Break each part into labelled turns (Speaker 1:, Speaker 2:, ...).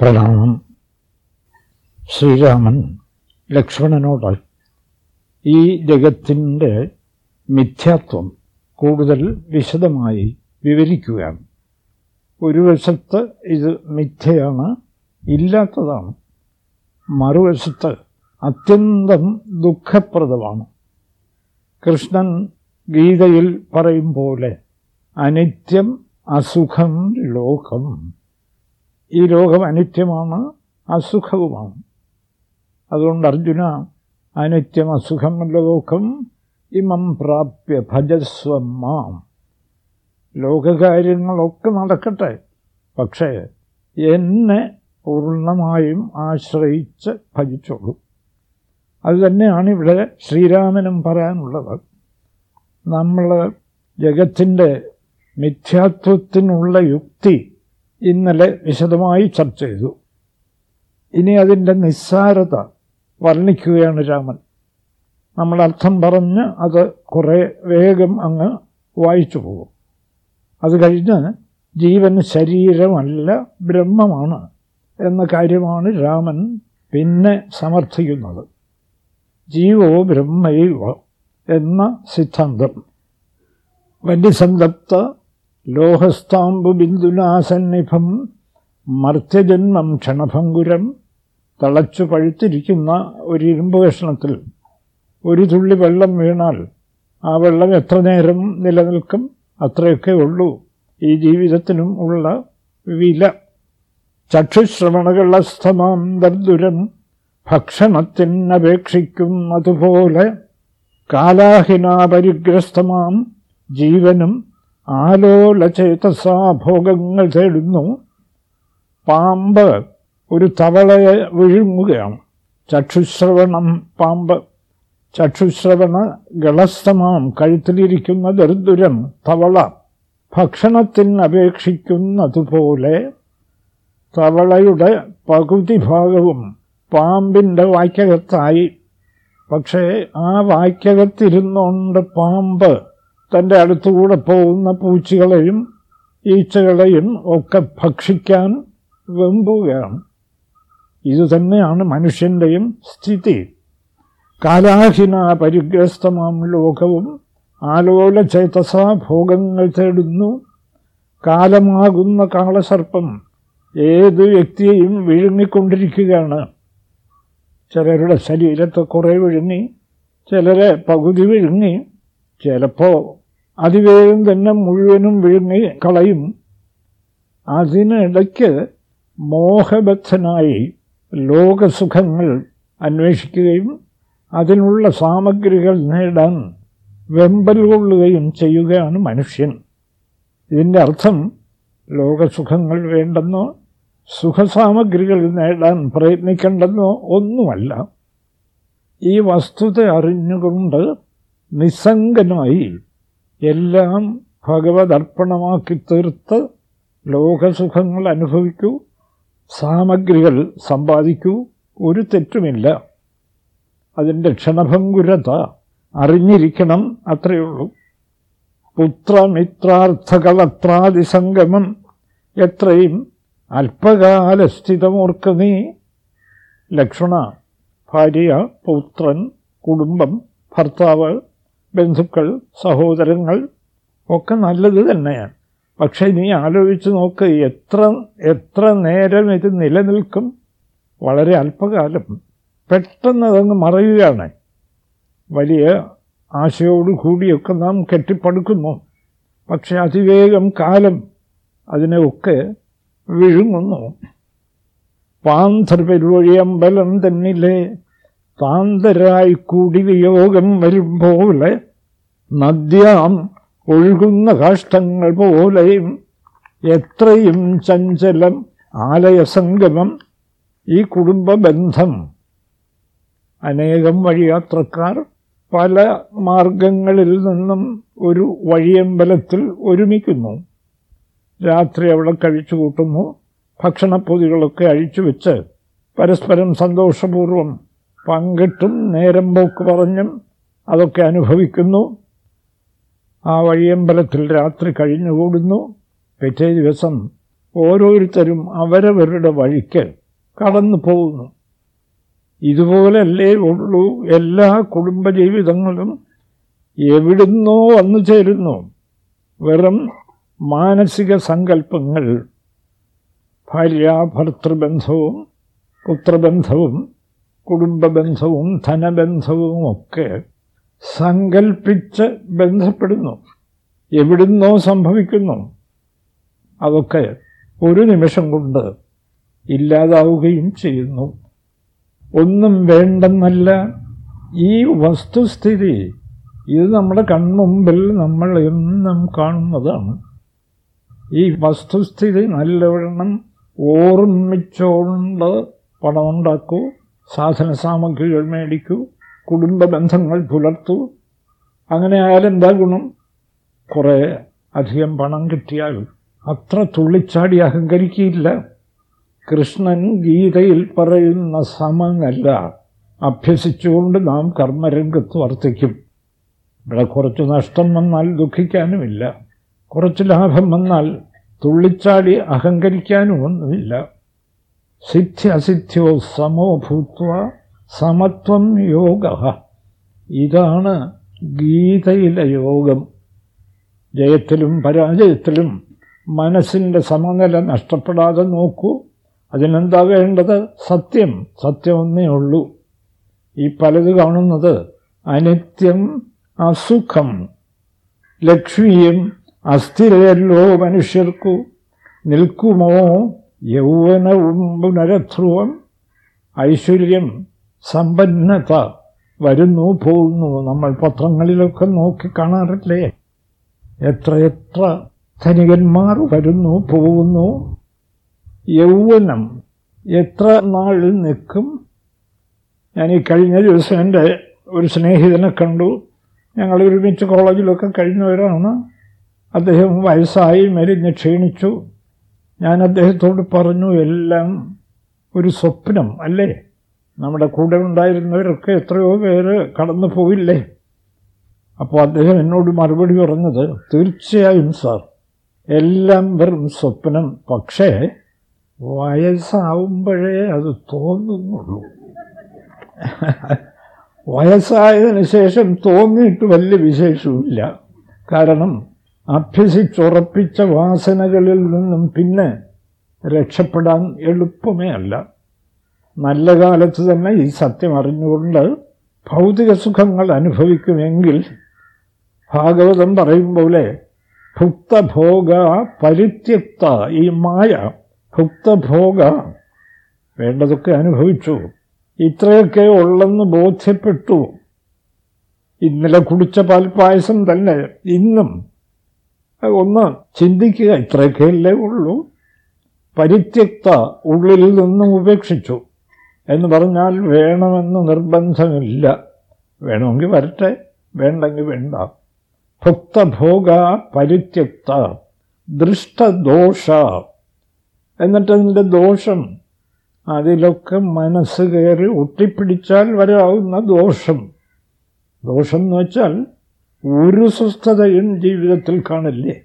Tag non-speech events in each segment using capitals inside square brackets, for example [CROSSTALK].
Speaker 1: പ്രണാമം. ശ്രീരാമൻ ലക്ഷ്മണനോട് ഈ ജഗത്തിന്റെ മിഥ്യാത്വം കൂടുതൽ വിശദമായി വിവരിക്കുകയാണ്. ഒരു വശത്ത് ഇത് മിഥ്യയാണ് ഇല്ലാത്തതാണ്. മറുവശത്ത് അത്യന്തം ദുഃഖപ്രദമാണ്. കൃഷ്ണൻ ഗീതയിൽ പറയും പോലെ അനിത്യം അസുഖം ലോകം. ഈ ലോകം അനിത്യമാണ് അസുഖവുമാണ്. അതുകൊണ്ട് അർജുന അനിത്യം അസുഖം ലോകം ഇമം പ്രാപ്യ ഭജസ്വമാം ലോകകാര്യങ്ങളൊക്കെ നടക്കട്ടെ പക്ഷേ എന്നെ പൂർണമായും ആശ്രയിച്ച് ഭജിച്ചോളൂ. അതുതന്നെയാണ് ഇവിടെ ശ്രീരാമനും പറയാനുള്ളത്. നമ്മൾ ജഗത്തിന്റെ മിഥ്യാത്വത്തിനുള്ള യുക്തി ഇന്നലെ വിശദമായി ചർച്ച ചെയ്തു. ഇനി അതിന്റെ നിസ്സാരത വർണിക്കുകയാണ് രാമൻ. നമ്മൾ അർത്ഥം പറഞ്ഞ് അത് കുറേ വേഗം അങ്ങ് വായിച്ചു പോകും. അത് കഴിഞ്ഞ് ജീവൻ ശരീരമല്ല ബ്രഹ്മമാണ് എന്ന കാര്യമാണ് രാമൻ പിന്നെ സമർത്ഥിക്കുന്നത്. ജീവോ ബ്രഹ്മൈവ എന്ന സിദ്ധാന്തം. വന്യസന്തപ്ത ലോഹസ്താംബു ബിന്ദുനാസന്നിഭം മർത്യജന്മം ക്ഷണഭങ്കുരം തളച്ചു പഴുത്തിരിക്കുന്ന ഒരു ഇരുമ്പ് കഷ്ണത്തിൽ ഒരു തുള്ളി വെള്ളം വീണാൽ ആ വെള്ളം എത്ര നേരം നിലനിൽക്കും അത്രയൊക്കെ ഉള്ളൂ. ഈ ജീവിതത്തിനും ഉള്ള വില. ചക്ഷുശ്രവണകളസ്ഥമാം ദർദുരം ഭക്ഷണത്തിനപേക്ഷിക്കുന്നതുപോലെ കാലാഹിനാപരിഗ്രസ്തമാം ജീവനും ആലോലചേതസാ ഭോഗങ്ങൾ തേടുന്നു. പാമ്പ് ഒരു തവളയെ വിഴുങ്ങുകയാണ്. ചക്ഷുശ്രവണം പാമ്പ്. ചക്ഷുശ്രവണ ഗളസ്തമാം കഴുത്തിലിരിക്കുന്ന ദർദുരം തവള ഭക്ഷണത്തിന് അപേക്ഷിക്കുന്നതുപോലെ തവളയുടെ പകുതി ഭാഗവും പാമ്പിന്റെ വായ്ക്കകത്തായി. പക്ഷേ ആ വായ്ക്കകത്തിരുന്നുകൊണ്ട് പാമ്പ് തന്റെ അടുത്തുകൂടെ പോകുന്ന പൂച്ചകളെയും ഈച്ചകളെയും ഒക്കെ ഭക്ഷിക്കാൻ വെമ്പുകയാണ്. ഇതുതന്നെയാണ് മനുഷ്യന്റെയും സ്ഥിതി. കാലാഹിന പരിഗ്രസ്തമാം ലോകവും ആലോല ചേതസ ഭോഗങ്ങൾ തേടുന്നു. കാലമാകുന്ന കാളസർപ്പം ഏത് വ്യക്തിയെയും വിഴുങ്ങിക്കൊണ്ടിരിക്കുകയാണ്. ചിലരുടെ ശരീരത്തെ കുറേ വിഴുങ്ങി ചിലരെ പകുതി വിഴുങ്ങി ചിലപ്പോൾ അതിവേഗം തന്നെ മുഴുവനും വിഴുങ്ങി കളയും. അതിനിടയ്ക്ക് മോഹബദ്ധനായി ലോകസുഖങ്ങൾ അന്വേഷിക്കുകയും അതിനുള്ള സാമഗ്രികൾ നേടാൻ വെമ്പൽ കൊള്ളുകയും ചെയ്യുകയാണ് മനുഷ്യൻ. ഇതിന്റെ അർത്ഥം ലോകസുഖങ്ങൾ വേണ്ടെന്നോ സുഖസാമഗ്രികൾ നേടാൻ പ്രയത്നിക്കേണ്ടെന്നോ ഒന്നുമല്ല. ഈ വസ്തുത അറിഞ്ഞുകൊണ്ട് നിസ്സംഗനായി എല്ലാം ഭഗവത് അർപ്പണമാക്കി തീർത്ത് ലോകസുഖങ്ങൾ അനുഭവിക്കൂ സാമഗ്രികൾ സമ്പാദിക്കൂ ഒരു തെറ്റുമില്ല. അതിന്റെ അറിഞ്ഞിരിക്കണം അത്രയുള്ളൂ പുത്രമിത്രാർത്ഥകളത്രാദിസംഗമം എത്രയും അല്പകാലസ്ഥിതമോർക്ക് നീ ലക്ഷ്മണ ഭാര്യ പുത്രൻ കുടുംബം ഭർത്താവ് ബന്ധുക്കൾ സഹോദരങ്ങൾ ഒക്കെ നല്ലത് തന്നെയാണ്. പക്ഷേ നീ ആലോചിച്ച് നോക്ക് എത്ര എത്ര നേരം ഇത് നിലനിൽക്കും? വളരെ അല്പകാലം. പെട്ടെന്ന് അതങ്ങ് മറയുകയാണ്. വലിയ ആശയോടുകൂടിയൊക്കെ നാം കെട്ടിപ്പടുക്കുന്നു. പക്ഷെ അതിവേഗം കാലം അതിനെ ഒക്കെ വിഴുങ്ങുന്നു പാന്തർപെരുവഴിയമ്പലം തന്നിലെ താന്തരായി കൂടി വിയോഗം വരും പോലെ നദ്യാം ഒഴുകുന്ന കാഷ്ടങ്ങൾ പോലെയും എത്രയും ചഞ്ചലം ആലയസംഗമം ഈ കുടുംബ ബന്ധം അനേകം വഴിയാത്രക്കാർ പല മാർഗങ്ങളിൽ നിന്നും ഒരു വഴിയമ്പലത്തിൽ ഒരുമിക്കുന്നു. രാത്രി അവിടെ കഴിച്ചു കൂട്ടുന്നു. ഭക്ഷണപ്പൊതികളൊക്കെ അഴിച്ചു വെച്ച് പരസ്പരം സന്തോഷപൂർവം പങ്കിട്ടും നേരം പോക്ക് പറഞ്ഞും അതൊക്കെ അനുഭവിക്കുന്നു. ആ വഴിയമ്പലത്തിൽ രാത്രി കഴിഞ്ഞുകൂടുന്നു. പിറ്റേ ദിവസം ഓരോരുത്തരും അവരവരുടെ വഴിക്ക് കടന്നു പോകുന്നു. ഇതുപോലല്ലേ ഉള്ളൂ. എല്ലാ കുടുംബജീവിതങ്ങളും എവിടുന്നോ വന്നു ചേരുന്നു. വെറും മാനസിക സങ്കല്പങ്ങൾ ഭാര്യ ഭർത്തൃബന്ധവും പുത്രബന്ധവും കുടുംബബന്ധവും ധനബന്ധവും ഒക്കെ സങ്കൽപ്പിച്ച് ബന്ധപ്പെടുന്നു. എവിടുന്നോ സംഭവിക്കുന്നു. അതൊക്കെ ഒരു നിമിഷം കൊണ്ട് ഇല്ലാതാവുകയും ചെയ്യുന്നു. ഒന്നും വേണ്ടെന്നല്ല. ഈ വസ്തുസ്ഥിതി ഇത് നമ്മുടെ കൺമുമ്പിൽ നമ്മൾ എന്നും കാണുന്നതാണ്. ഈ വസ്തുസ്ഥിതി നല്ലവണ്ണം ഓർമ്മിച്ചുകൊണ്ട് പണമുണ്ടാക്കൂ. സാധന സാമഗ്രികൾ മേടിക്കൂ കുടുംബ ബന്ധങ്ങൾ പുലർത്തൂ. അങ്ങനെ ആയാലെന്താ ഗുണം? കുറേ അധികം പണം കിട്ടിയാൽ അത്ര തുള്ളിച്ചാടി അഹങ്കരിക്കില്ല കൃഷ്ണൻ ഗീതയിൽ പറയുന്ന സമങ്ങല്ല. അഭ്യസിച്ചുകൊണ്ട് നാം കർമ്മരംഗത്ത് വർത്തിക്കും. ഇവിടെ കുറച്ച് നഷ്ടം വന്നാൽ ദുഃഖിക്കാനുമില്ല. കുറച്ച് ലാഭം വന്നാൽ തുള്ളിച്ചാടി അഹങ്കരിക്കാനും ഒന്നുമില്ല സിദ്ധി അസിദ്ധ്യോ സമോ ഭൂത്വ സമത്വം യോഗ. ഇതാണ് ഗീതയിലെ യോഗം. ജയത്തിലും പരാജയത്തിലും മനസ്സിന്റെ സമനില നഷ്ടപ്പെടാതെ നോക്കൂ. അതിനെന്താ വേണ്ടത്? സത്യം. സത്യം ഒന്നേ ഉള്ളൂ. ഈ പലത് കാണുന്നത് അനിത്യം അസുഖം ലക്ഷ്മിയും അസ്ഥിരയല്ലോ മനുഷ്യർക്കു. നിൽക്കുമോ? യൗവനവും പുനരധ്രുവം ഐശ്വര്യം സമ്പന്നത വരുന്നു പോകുന്നു. നമ്മൾ പത്രങ്ങളിലൊക്കെ നോക്കി കാണാറില്ലേ? എത്രയെത്ര ധനികന്മാർ വരുന്നു പോകുന്നു. യൗവനം എത്ര നാൾ നിൽക്കും? ഞാൻ ഈ കഴിഞ്ഞ ദിവസം എന്റെ ഒരു സ്നേഹിതനെ കണ്ടു. ഞങ്ങൾ ഒരുമിച്ച് കോളേജിലൊക്കെ കഴിഞ്ഞവരാണ്. അദ്ദേഹം വയസ്സായി മെലിഞ്ഞ് ക്ഷീണിച്ചു. ഞാൻ അദ്ദേഹത്തോട് പറഞ്ഞു എല്ലാം ഒരു സ്വപ്നം അല്ലേ? നമ്മുടെ കൂടെ ഉണ്ടായിരുന്നവരൊക്കെ എത്രയോ പേര് കടന്നു പോയില്ലേ? അപ്പോൾ അദ്ദേഹം എന്നോട് മറുപടി പറഞ്ഞത് തീർച്ചയായും സാർ എല്ലാം വെറും സ്വപ്നം. പക്ഷേ വയസ്സാവുമ്പോഴേ അത് തോന്നുന്നുള്ളൂ. വയസ്സായതിനു ശേഷം തോന്നിയിട്ട് വലിയ വിശേഷമില്ല കാരണം അഭ്യസിച്ചുറപ്പിച്ച വാസനകളിൽ നിന്നും പിന്നെ രക്ഷപ്പെടാൻ എളുപ്പമേ അല്ല. നല്ല കാലത്ത് തന്നെ ഈ സത്യം അറിഞ്ഞുകൊണ്ട് ഭൗതിക സുഖങ്ങൾ അനുഭവിക്കുമെങ്കിൽ ഭാഗവതം പറയും പോലെ ഭുക്തഭോഗ പരിത്യക്ത ഈ മായ ഭുക്തഭോഗ വേണ്ടതൊക്കെ അനുഭവിച്ചു. ഇത്രയൊക്കെ ഉള്ളെന്ന് ബോധ്യപ്പെട്ടു. ഇന്നലെ കുടിച്ച പാൽപ്പായസം തന്നെ ഇന്നും ഒന്ന് ചിന്തിക്കുക. ഇത്രയൊക്കെയല്ലേ ഉള്ളൂ. പരിത്യക്ത ഉള്ളിൽ നിന്നും ഉപേക്ഷിച്ചു എന്ന് പറഞ്ഞാൽ വേണമെന്ന് നിർബന്ധമില്ല. വേണമെങ്കിൽ വരട്ടെ. വേണ്ടെങ്കിൽ വേണ്ട. ഭുക്തഭോഗ പരിത്യക്ത ദൃഷ്ടദോഷ എന്നിട്ടതിന്റെ ദോഷം അതിലൊക്കെ മനസ്സ് കയറി ഒട്ടിപ്പിടിച്ചാൽ വരാവുന്ന ദോഷം. ദോഷം എന്ന് വെച്ചാൽ ഒരു സ്വസ്ഥതയും ജീവിതത്തിൽ കാണില്ലേ?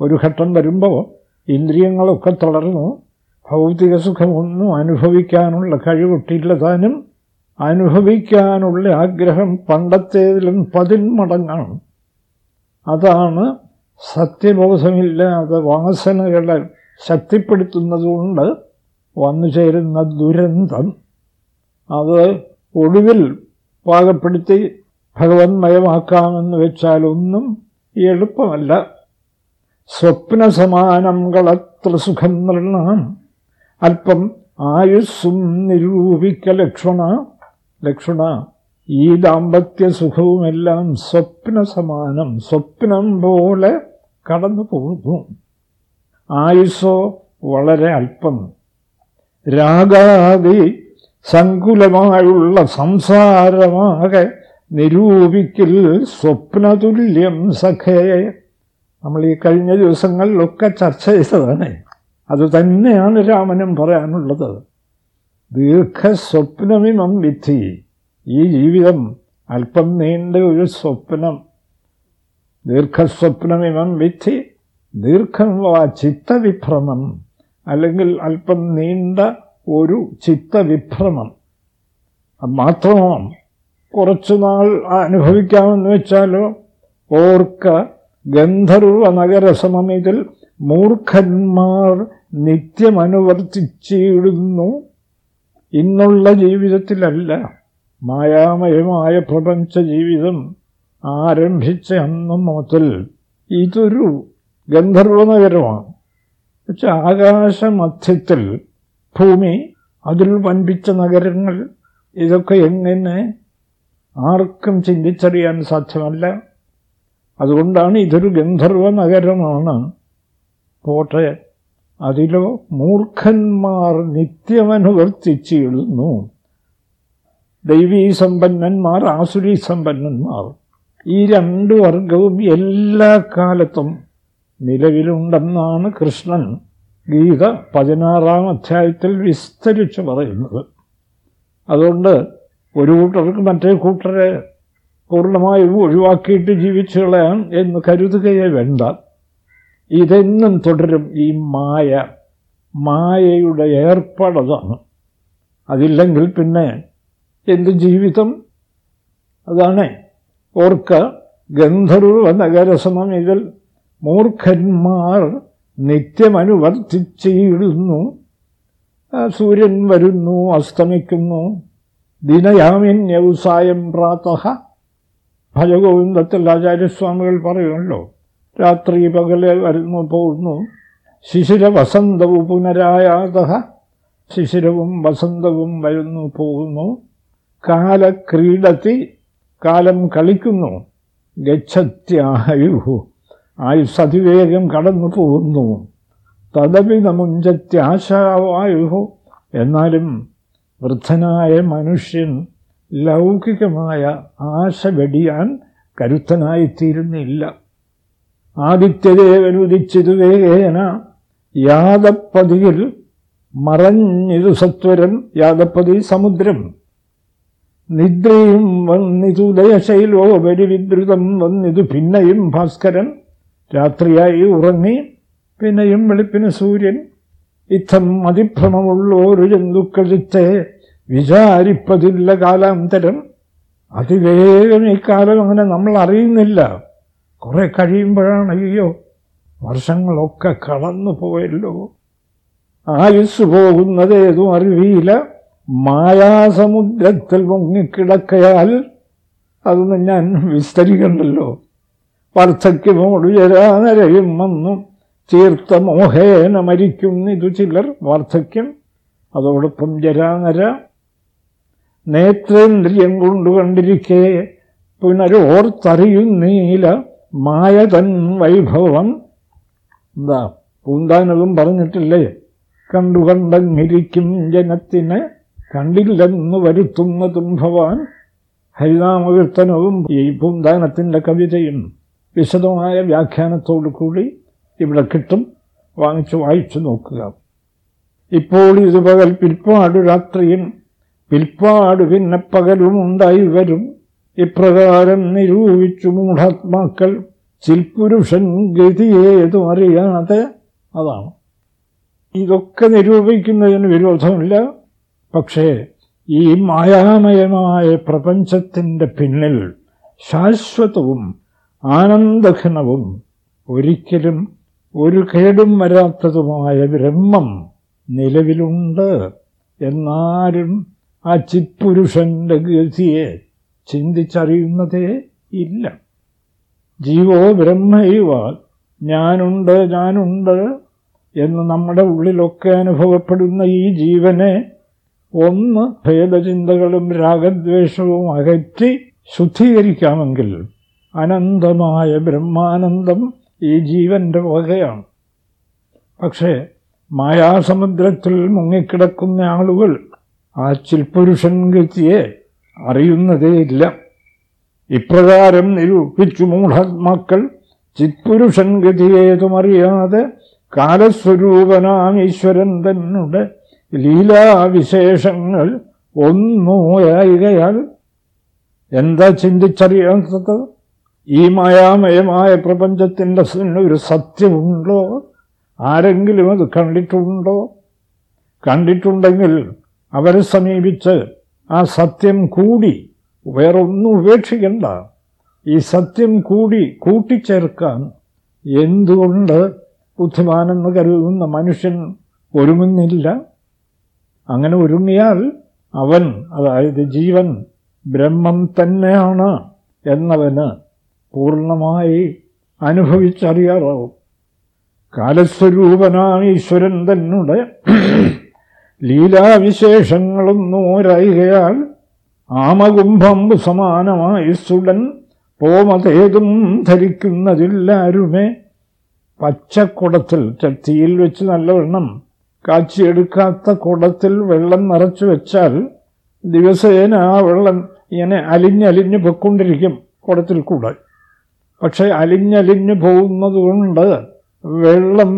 Speaker 1: ഒരു ഘട്ടം വരുമ്പോൾ ഇന്ദ്രിയങ്ങളൊക്കെ തളർന്നു ഭൗതിക സുഖമൊന്നും അനുഭവിക്കാനുള്ള കഴിവൊട്ടില്ല താനും. അനുഭവിക്കാനുള്ള ആഗ്രഹം പണ്ടത്തേതിലും പതിന്മടങ്ങാണ്. അതാണ് സത്യബോധമില്ലാതെ വാസനകളെ ശക്തിപ്പെടുത്തുന്നതുകൊണ്ട് വന്നു ചേരുന്ന ദുരന്തം. അത് ഒടുവിൽ പാകപ്പെടുത്തി ഭഗവന്മയമാക്കാമെന്ന് വെച്ചാൽ ഒന്നും എളുപ്പമല്ല. സ്വപ്നസമാനം കളത്ര സുഖം നൃണം അല്പം ആയുസ്സും നിരൂപിക്ക ലക്ഷണ. ലക്ഷണ ഈ ദാമ്പത്യ സുഖവുമെല്ലാം സ്വപ്നസമാനം സ്വപ്നം പോലെ കടന്നു പോകുന്നു. ആയുസ്സോ വളരെ അല്പം. രാഗാദി സങ്കുലമായുള്ള സംസാരമാകെ നിരൂപിക്കൽ സ്വപ്നതുല്യം സഖേ. നമ്മൾ ഈ കഴിഞ്ഞ ദിവസങ്ങളിലൊക്കെ ചർച്ച ചെയ്തതാണ്. അത് തന്നെയാണ് രാമനും പറയാനുള്ളത്. ദീർഘസ്വപ്നമിമം വിധി. ഈ ജീവിതം അല്പം നീണ്ട ഒരു സ്വപ്നം. ദീർഘസ്വപ്നമിമം വിധി. ദീർഘം വാ ചിത്തവിഭ്രമം. അല്ലെങ്കിൽ അല്പം നീണ്ട ഒരു ചിത്തവിഭ്രമം. മാത്രമോ കുറച്ചുനാൾ അനുഭവിക്കാമെന്ന് വെച്ചാലോ? ഓർക്ക ഗന്ധർവ നഗരസമമിതിൽ മൂർഖന്മാർ നിത്യമനുവർത്തിച്ചിടുന്നു. ഇന്നുള്ള ജീവിതത്തിലല്ല മായാമയമായ പ്രപഞ്ച ജീവിതം ആരംഭിച്ച അന്നും മുതൽ ഇതൊരു ഗന്ധർവ നഗരമാണ്. വെച്ചാൽ ആകാശമധ്യത്തിൽ ഭൂമി അതിൽ വൻപിച്ച നഗരങ്ങൾ ഇതൊക്കെ എങ്ങനെ ആർക്കും ചിന്തിച്ചറിയാൻ സാധ്യമല്ല. അതുകൊണ്ടാണ് ഇതൊരു ഗന്ധർവ നഗരമാണ് പോട്ടെ അതിലോ മൂർഖന്മാർ നിത്യമനുവർത്തിച്ചിടുന്നു ദൈവീ സമ്പന്നന്മാർ ആസുരീ സമ്പന്നന്മാർ ഈ രണ്ടു വർഗവും എല്ലാ കാലത്തും നിലവിലുണ്ടെന്നാണ് കൃഷ്ണൻ ഗീത പതിനാറാം അധ്യായത്തിൽ വിസ്തരിച്ചു പറയുന്നത്. അതുകൊണ്ട് ഒരു കൂട്ടർക്ക് മറ്റേ കൂട്ടരെ പൂർണമായും ഒഴിവാക്കിയിട്ട് ജീവിച്ചു കളയാം എന്ന് കരുതുകയേ വേണ്ട. ഇതെന്നും തുടരും ഈ മായ. മായയുടെ ഏർപ്പാടതാണ്. അതില്ലെങ്കിൽ പിന്നെ എന്ത് ജീവിതം? അതാണ്. ഓർക്ക ഗന്ധർവ നഗരസമം ഇതിൽ മൂർഖന്മാർ നിത്യമനുവർത്തിച്ചിടുന്നു സൂര്യൻ വരുന്നു അസ്തമിക്കുന്നു. ദിനയാമിന്യവസായം പ്രാതഃ. ഭജഗോവിന്ദത്തിൽ ആചാര്യസ്വാമികൾ പറയുമല്ലോ രാത്രി പകൽ വരുന്നു പോകുന്നു. ശിശിര വസന്തവും പുനരായാത. ശിശിരവും വസന്തവും വരുന്നു പോകുന്നു. കാലക്രീഡത്തി കാലം കളിക്കുന്നു. ഗച്ഛത്യായു ആയുസ് അതിവേഗം കടന്നു പോകുന്നു. തദപി നമുഞ്ചത്യാശാവായു എന്നാലും വൃദ്ധനായ മനുഷ്യൻ ലൗകികമായ ആശ വെടിയാൻ കരുത്തനായിത്തീരുന്നില്ല. ആദിത്യദേവനുദിച്ചിതു വേഗേന യാദപ്പതിയിൽ മറഞ്ഞിതു സത്വരൻ യാദപ്പതി സമുദ്രം. നിദ്രയും വന്നിതു ദയശൈലോ വെടിവിദ്രുതം വന്നിതു പിന്നെയും ഭാസ്കരൻ. രാത്രിയായി ഉറങ്ങി പിന്നെയും വെളുപ്പിന് സൂര്യൻ. ഇത്തം അതിഭ്രമമുള്ളോരു ജന്തുക്കളിത്തെ വിചാരിപ്പതില്ല കാലാന്തരം. അതിവേഗം ഈ കാലം അങ്ങനെ നമ്മൾ അറിയുന്നില്ല. കുറെ കഴിയുമ്പോഴാണ് അയ്യോ വർഷങ്ങളൊക്കെ കടന്നു പോയല്ലോ. ആയുസ് പോകുന്നതേതും അറിവിയില്ല. മായാസമുദ്രത്തിൽ മുങ്ങിക്കിടക്കയാൽ അതൊന്നും ഞാൻ വിസ്തരിക്കണ്ടല്ലോ. വാർദ്ധക്യമോട് ജരാനരയും വന്നു. തീർത്ത മോഹേന മരിക്കുന്നിതു ചിലർ വാർദ്ധക്യം. അതോടൊപ്പം ജരാനര. നേത്രേന്ദ്രിയം കൊണ്ടു കണ്ടിരിക്കെ പുനരോർത്തറിയുന്നീല മായതൻ വൈഭവം. എന്താ പൂന്താനതും പറഞ്ഞിട്ടില്ലേ? കണ്ടു കണ്ടങ്ങിരിക്കും ജനത്തിന് കണ്ടില്ലെന്ന് വരുത്തുന്നതും ഭവാൻ. ഹരിനാമകീർത്തനവും ഈ പൂന്താനത്തിന്റെ കവിതയും വിശദമായ വ്യാഖ്യാനത്തോടു കൂടി ഇവിടെ കിട്ടും. വാങ്ങിച്ചു വായിച്ചു നോക്കുക. ഇപ്പോൾ ഇത് പകൽ പിൽപ്പാട് രാത്രിയും പിൽപ്പാട് പിന്നെ പകലും ഉണ്ടായി വരും. ഇപ്രകാരം നിരൂപിച്ചു മൂഢാത്മാക്കൾ ചിൽപുരുഷൻ ഗതിയേതും അറിയാതെ അതാണ്. ഇതൊക്കെ നിരൂപിക്കുന്നതിന് വിരോധമില്ല. പക്ഷേ ഈ മായാമയമായ പ്രപഞ്ചത്തിന്റെ പിന്നിൽ ശാശ്വതവും ആനന്ദഘനവും ഒരിക്കലും ഒരു കേടും വരാത്തതുമായ ബ്രഹ്മം നിലവിലുണ്ട്. എന്നാരും ആ ചിത്പുരുഷന്റെ ഗതിയെ ചിന്തിച്ചറിയുന്നതേ ഇല്ല. ജീവോ ബ്രഹ്മൈവ ഞാനുണ്ട് ഞാനുണ്ട് എന്ന് നമ്മുടെ ഉള്ളിലൊക്കെ അനുഭവപ്പെടുന്ന ഈ ജീവനെ ഒന്ന് ഭേദചിന്തകളും രാഗദ്വേഷവും അകറ്റി ശുദ്ധീകരിക്കാമെങ്കിൽ അനന്തമായ ബ്രഹ്മാനന്ദം ഈ ജീവന്റെ വകയാണ്. പക്ഷേ മായാസമുദ്രത്തിൽ മുങ്ങിക്കിടക്കുന്ന ആളുകൾ ആ ചിൽപുരുഷൻ ഗതിയെ അറിയുന്നതേയില്ല ഇപ്രകാരം നിരൂപിച്ചു മൂഢാത്മാക്കൾ ചിത്പുരുഷൻ ഗതിയേതുമറിയാതെ കാലസ്വരൂപനാം ഈശ്വരൻ തന്നെ ലീലാവിശേഷങ്ങൾ ഒന്നുമോയായികയാൽ എന്താ ചിന്തിച്ചറിയാത്തത്? ഈ മായാമയമായ പ്രപഞ്ചത്തിന്റെ ഒരു സത്യമുണ്ടോ? ആരെങ്കിലും അത് കണ്ടിട്ടുണ്ടോ? കണ്ടിട്ടുണ്ടെങ്കിൽ അവരെ സമീപിച്ച് ആ സത്യം കൂടി വേറൊന്നും ഉപേക്ഷിക്കണ്ട. ഈ സത്യം കൂടി കൂട്ടിച്ചേർക്കാൻ എന്തുകൊണ്ട് ബുദ്ധിമാനെന്ന് കരുതുന്ന മനുഷ്യൻ ഒരുങ്ങുന്നില്ല? അങ്ങനെ ഒരുങ്ങിയാൽ അവൻ അതായത് ജീവൻ ബ്രഹ്മം തന്നെയാണ് എന്നവന് പൂർണമായി അനുഭവിച്ചറിയാറാവും. കാലസ്വരൂപനാണ് ഈശ്വരൻ തന്നെ ലീലാവിശേഷങ്ങളൊന്നും ഒരയുകയാൽ ആമകുംഭമ്പ് സമാനമായി സുടൻ പോമതേതും ധരിക്കുന്നതില്ലാരുമേ. പച്ചക്കുടത്തിൽ ചട്ടിയിൽ വെച്ച് നല്ലവണ്ണം കാച്ചിയെടുക്കാത്ത കുടത്തിൽ വെള്ളം നിറച്ചു വെച്ചാൽ ദിവസേന ആ വെള്ളം ഇങ്ങനെ അലിഞ്ഞലിഞ്ഞ് പൊക്കൊണ്ടിരിക്കും കുടത്തിൽ കൂടെ. പക്ഷെ അലിഞ്ഞലിഞ്ഞു പോകുന്നതുകൊണ്ട് വെള്ളം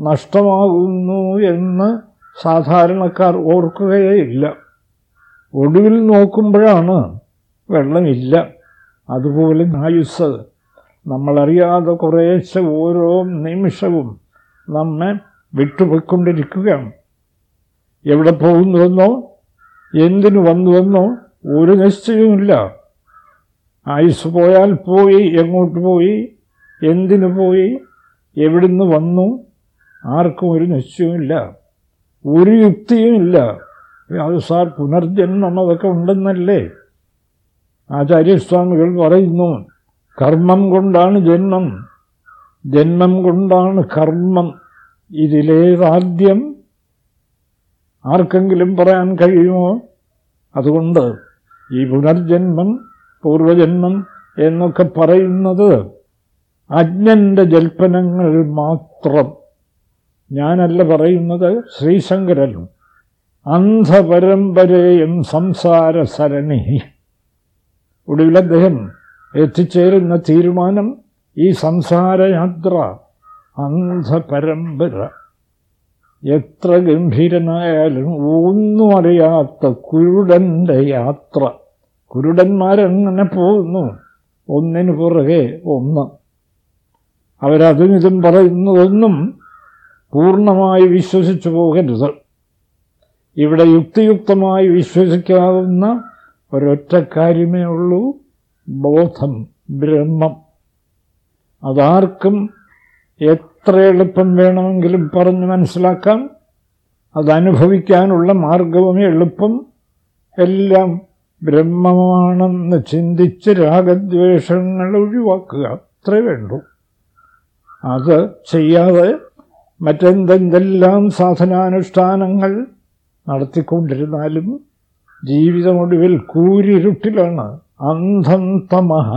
Speaker 1: നഷ്ടമാകുന്നു എന്ന് സാധാരണക്കാർ ഓർക്കുകയേ ഇല്ല ഒടുവിൽ നോക്കുമ്പോഴാണ് വെള്ളമില്ല. അതുപോലെ നായുസ് നമ്മളറിയാതെ കുറേശ്ശെ ഓരോ നിമിഷവും നമ്മെ വിട്ടുപോയിക്കൊണ്ടിരിക്കുകയാണ്. എവിടെ പോകുന്നുവെന്നോ എന്തിനു വന്നുവെന്നോ ഒരു നിശ്ചയവുമില്ല. ആയുസ് പോയാൽ പോയി എങ്ങോട്ട് പോയി എന്തിനു പോയി എവിടുന്ന് വന്നു ആർക്കും ഒരു നിശ്ചയമില്ല ഒരു യുക്തിയുമില്ല. അത് സാർ പുനർജന്മം അതൊക്കെ ഉണ്ടെന്നല്ലേ? ആചാര്യസ്വാമികൾ പറയുന്നു കർമ്മം കൊണ്ടാണ് ജന്മം ജന്മം കൊണ്ടാണ് കർമ്മം. ഇതിലേതാദ്യം ആർക്കെങ്കിലും പറയാൻ കഴിയുമോ? അതുകൊണ്ട് ഈ പുനർജന്മം പൂർവജന്മം എന്നൊക്കെ പറയുന്നത് അജ്ഞന്റെ ജൽപ്പനങ്ങൾ മാത്രം. ഞാനല്ല പറയുന്നത് ശ്രീശങ്കരനും. അന്ധപരമ്പരയും സംസാര സരണി ഒടുവിൽ അദ്ദേഹം എത്തിച്ചേരുന്ന തീരുമാനം ഈ സംസാരയാത്ര അന്ധപരമ്പര. എത്ര ഗംഭീരനായാലും ഒന്നും അറിയാത്ത കുരുടന്റെ യാത്ര. കുരുടന്മാരെങ്ങനെ പോകുന്നു? ഒന്നിനു പുറകെ ഒന്ന്. അവരതും ഇതും പറയുന്നതൊന്നും പൂർണമായി വിശ്വസിച്ചു പോകരുത്. ഇവിടെ യുക്തിയുക്തമായി വിശ്വസിക്കാവുന്ന ഒരൊറ്റ കാര്യമേ ഉള്ളൂ ബോധം ബ്രഹ്മം. അതാർക്കും എത്ര എളുപ്പം വേണമെങ്കിലും പറഞ്ഞ് മനസ്സിലാക്കാം. അതനുഭവിക്കാനുള്ള മാർഗവും എളുപ്പം. എല്ലാം ബ്രഹ്മമാണെന്ന് ചിന്തിച്ച് രാഗദ്വേഷങ്ങൾ ഒഴിവാക്കുക അത്രേ വേണ്ടു അത് ചെയ്യാതെ മറ്റെന്തെന്തെല്ലാം സാധനാനുഷ്ഠാനങ്ങൾ നടത്തിക്കൊണ്ടിരുന്നാലും ജീവിതമൊടുവിൽ കൂരിരുട്ടിലാണ് അന്ധം തമഹ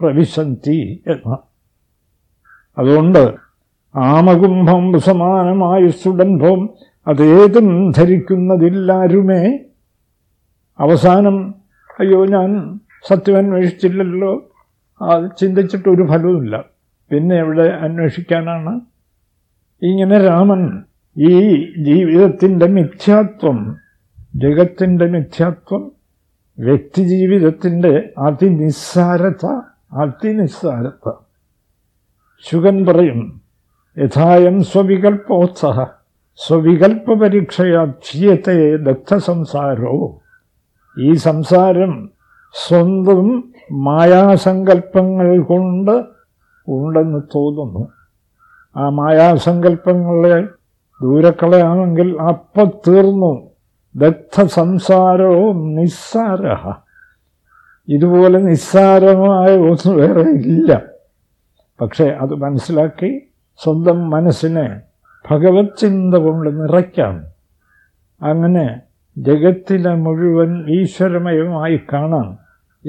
Speaker 1: പ്രവിശന്തി എന്ന്. അതുകൊണ്ട് ആമകുംഭം സമാനമായ സുഡംഭം അതേതും ധരിക്കുന്നതില്ലാരുമേ അവസാനം അയ്യോ ഞാൻ സത്യം അന്വേഷിച്ചില്ലല്ലോ അത് ചിന്തിച്ചിട്ടൊരു ഫലവുമില്ല. പിന്നെ എവിടെ അന്വേഷിക്കാനാണ്? ഇങ്ങനെ രാമൻ ഈ ജീവിതത്തിന്റെ മിഥ്യാത്വം ജഗത്തിന്റെ മിഥ്യാത്വം വ്യക്തിജീവിതത്തിന്റെ അതിനിസ്സാരത അതിനിസ്സാരത. ശുഗൻ പറയും യഥായം സ്വവികൽപ്പോത്സഹ സ്വവികൽപ്പപരീക്ഷയാ ക്ഷീയത്തെ ദഗ്ധസംസാരോ. ഈ സംസാരം സ്വന്തം മായാസങ്കല്പങ്ങൾ കൊണ്ട് ഉണ്ടെന്ന് തോന്നുന്നു. ആ മായാസങ്കല്പങ്ങളെ ദൂരക്കളയാണെങ്കിൽ അപ്പ തീർന്നു. ദഗ്ധസംസാരവും നിസ്സാര ഇതുപോലെ നിസ്സാരമായ ഒന്നും വേറെ ഇല്ല. പക്ഷേ അത് മനസ്സിലാക്കി സ്വന്തം മനസ്സിനെ ഭഗവത് ചിന്ത കൊണ്ട് നിറയ്ക്കാം. അങ്ങനെ ജഗത്തിനെ മുഴുവൻ ഈശ്വരമയമായി കാണാം.